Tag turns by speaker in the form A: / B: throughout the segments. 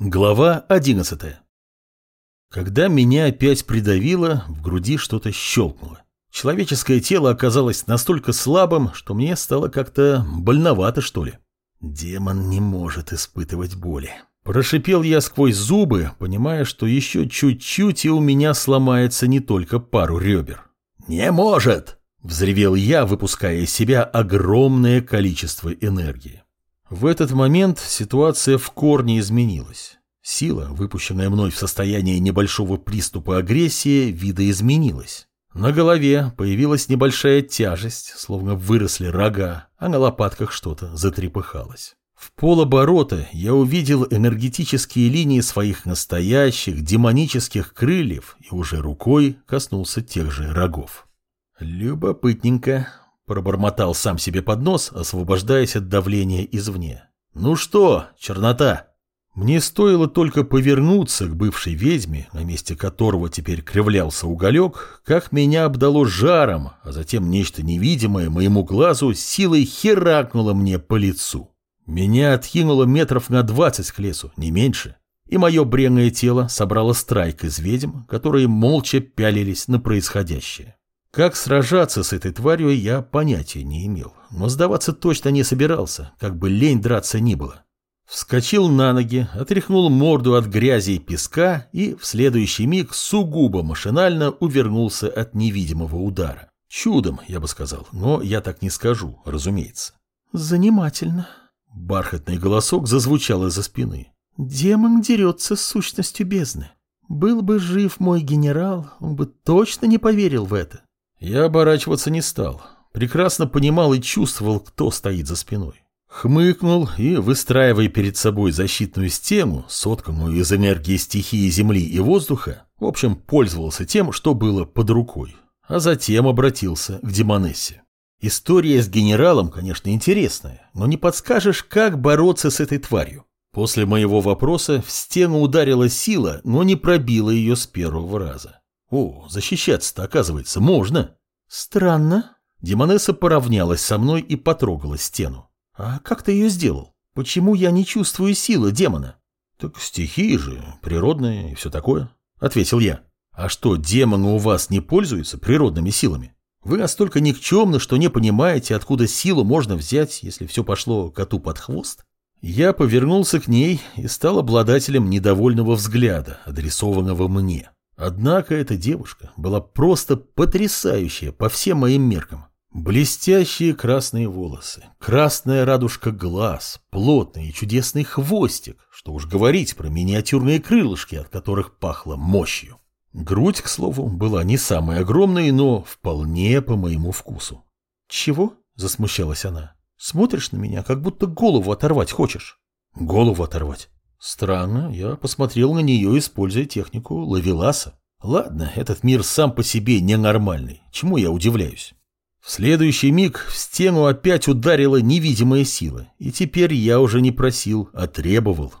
A: Глава 11 Когда меня опять придавило, в груди что-то щелкнуло. Человеческое тело оказалось настолько слабым, что мне стало как-то больновато, что ли. Демон не может испытывать боли. Прошипел я сквозь зубы, понимая, что еще чуть-чуть и у меня сломается не только пару ребер. «Не может!» – взревел я, выпуская из себя огромное количество энергии. В этот момент ситуация в корне изменилась. Сила, выпущенная мной в состоянии небольшого приступа агрессии, видоизменилась. На голове появилась небольшая тяжесть, словно выросли рога, а на лопатках что-то затрепыхалось. В полоборота я увидел энергетические линии своих настоящих демонических крыльев и уже рукой коснулся тех же рогов. Любопытненько, Пробормотал сам себе под нос, освобождаясь от давления извне. «Ну что, чернота?» Мне стоило только повернуться к бывшей ведьме, на месте которого теперь кривлялся уголек, как меня обдало жаром, а затем нечто невидимое моему глазу силой херакнуло мне по лицу. Меня откинуло метров на двадцать к лесу, не меньше, и мое бренное тело собрало страйк из ведьм, которые молча пялились на происходящее. Как сражаться с этой тварью, я понятия не имел, но сдаваться точно не собирался, как бы лень драться ни было. Вскочил на ноги, отряхнул морду от грязи и песка и в следующий миг сугубо машинально увернулся от невидимого удара. Чудом, я бы сказал, но я так не скажу, разумеется.
B: «Занимательно».
A: Бархатный голосок зазвучал из-за спины.
B: «Демон дерется с сущностью бездны. Был бы жив мой генерал, он бы точно не поверил в это.
A: Я оборачиваться не стал. Прекрасно понимал и чувствовал, кто стоит за спиной. Хмыкнул и, выстраивая перед собой защитную стену, сотканную из энергии стихии земли и воздуха, в общем, пользовался тем, что было под рукой. А затем обратился к Демонессе. История с генералом, конечно, интересная, но не подскажешь, как бороться с этой тварью. После моего вопроса в стену ударила сила, но не пробила ее с первого раза. О, защищаться-то, оказывается, можно.
B: Странно.
A: Демонесса поравнялась со мной и потрогала стену. А как ты ее сделал? Почему я не чувствую силы демона? Так стихии же, природные и все такое, ответил я. А что, демоны у вас не пользуются природными силами? Вы настолько никчемны, что не понимаете, откуда силу можно взять, если все пошло коту под хвост? Я повернулся к ней и стал обладателем недовольного взгляда, адресованного мне. Однако эта девушка была просто потрясающая по всем моим меркам. Блестящие красные волосы, красная радужка глаз, плотный и чудесный хвостик, что уж говорить про миниатюрные крылышки, от которых пахло мощью. Грудь, к слову, была не самой огромной, но вполне по моему вкусу.
B: «Чего?» – засмущалась она. «Смотришь на меня, как будто голову оторвать хочешь».
A: «Голову оторвать? Странно, я посмотрел на нее, используя технику лавеласа. Ладно, этот мир сам по себе ненормальный, чему я удивляюсь. В следующий миг в стену опять ударила невидимая сила, и теперь я уже не просил, а требовал.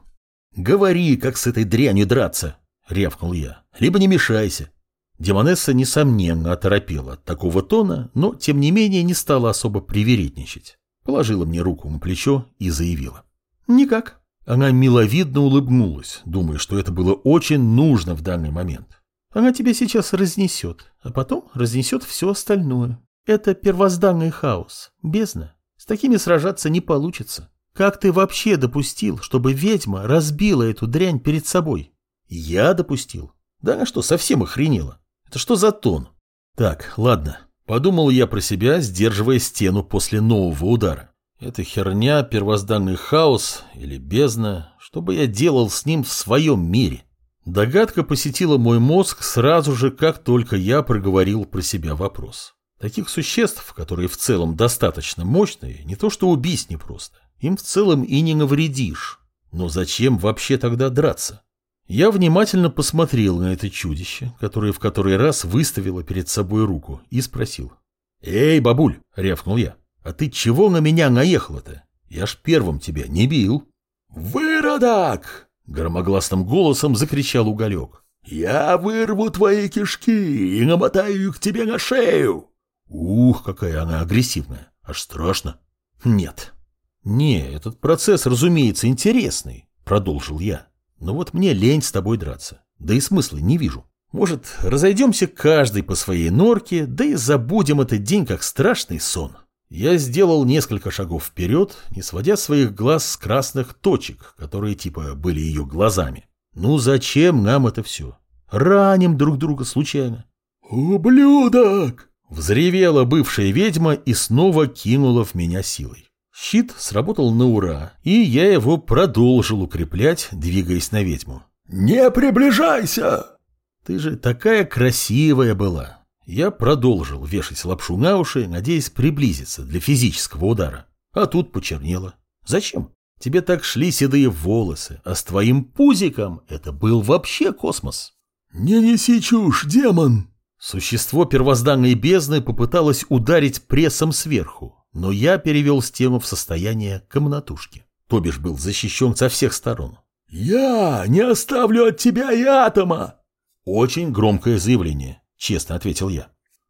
A: «Говори, как с этой дрянью драться!» — рявкнул я. «Либо не мешайся». Демонесса, несомненно, оторопела от такого тона, но, тем не менее, не стала особо привередничать. Положила мне руку на плечо и заявила.
B: «Никак.
A: Она миловидно улыбнулась, думая, что это было очень нужно в данный момент.
B: Она тебя сейчас разнесет, а потом разнесет все остальное. Это первозданный хаос, бездна. С такими сражаться не получится. Как ты вообще допустил, чтобы ведьма разбила эту дрянь перед собой?
A: Я допустил? Да она что, совсем охренела? Это что за тон? Так, ладно. Подумал я про себя, сдерживая стену после нового удара. Это херня, первозданный хаос или бездна, что бы я делал с ним в своем мире? Догадка посетила мой мозг сразу же, как только я проговорил про себя вопрос. Таких существ, которые в целом достаточно мощные, не то что убить непросто, им в целом и не навредишь. Но зачем вообще тогда драться? Я внимательно посмотрел на это чудище, которое в который раз выставило перед собой руку, и спросил. «Эй, бабуль!» — рявкнул я. А ты чего на меня наехала-то? Я ж первым тебя не бил.
C: Выродок! Громогласным голосом закричал уголек. Я вырву твои кишки и намотаю их тебе на шею.
A: Ух, какая она агрессивная. Аж страшно. Нет. Не, этот процесс, разумеется, интересный, продолжил я. Но вот мне лень с тобой драться. Да и смысла не вижу. Может, разойдемся каждый по своей норке, да и забудем этот день как страшный сон. Я сделал несколько шагов вперед, не сводя своих глаз с красных точек, которые типа были ее глазами. Ну зачем нам это все? Раним друг друга случайно.
C: «Ублюдок!»
A: Взревела бывшая ведьма и снова кинула в меня силой. Щит сработал на ура, и я его продолжил укреплять, двигаясь на ведьму.
C: «Не приближайся!»
A: «Ты же такая красивая была!» Я продолжил вешать лапшу на уши, надеясь приблизиться для физического удара. А тут почернело. «Зачем? Тебе так шли седые волосы, а с твоим пузиком это был вообще космос!»
C: «Не неси чушь, демон!»
A: Существо первозданной бездны попыталось ударить прессом сверху, но я перевел стену в состояние комнатушки. То бишь был защищен со всех сторон.
C: «Я не оставлю от тебя и атома!»
A: «Очень громкое заявление», — честно ответил я.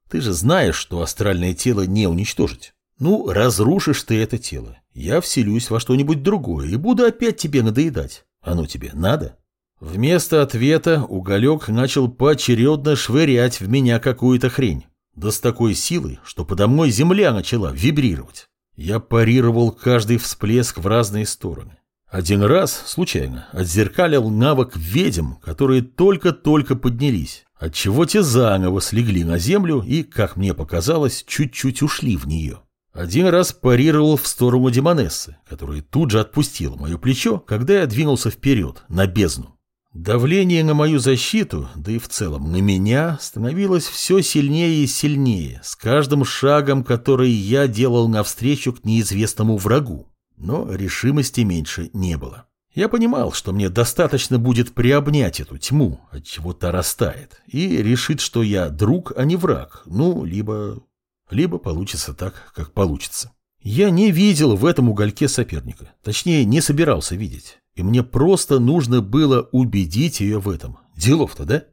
A: «Ты же знаешь, что астральное тело не уничтожить. Ну, разрушишь ты это тело. Я вселюсь во что-нибудь другое и буду опять тебе надоедать. Оно тебе надо?» Вместо ответа уголек начал поочередно швырять в меня какую-то хрень. Да с такой силой, что подо мной земля начала вибрировать. Я парировал каждый всплеск в разные стороны. Один раз, случайно, отзеркалил навык ведьм, которые только-только поднялись, отчего те заново слегли на землю и, как мне показалось, чуть-чуть ушли в нее. Один раз парировал в сторону демонессы, которая тут же отпустила мое плечо, когда я двинулся вперед, на бездну. Давление на мою защиту, да и в целом на меня, становилось все сильнее и сильнее, с каждым шагом, который я делал навстречу к неизвестному врагу. Но решимости меньше не было. Я понимал, что мне достаточно будет приобнять эту тьму, от чего та растает, и решить, что я друг, а не враг, ну, либо... либо получится так, как получится. Я не видел в этом угольке соперника, точнее, не собирался видеть. И мне просто нужно было убедить ее в этом. Делов-то, да?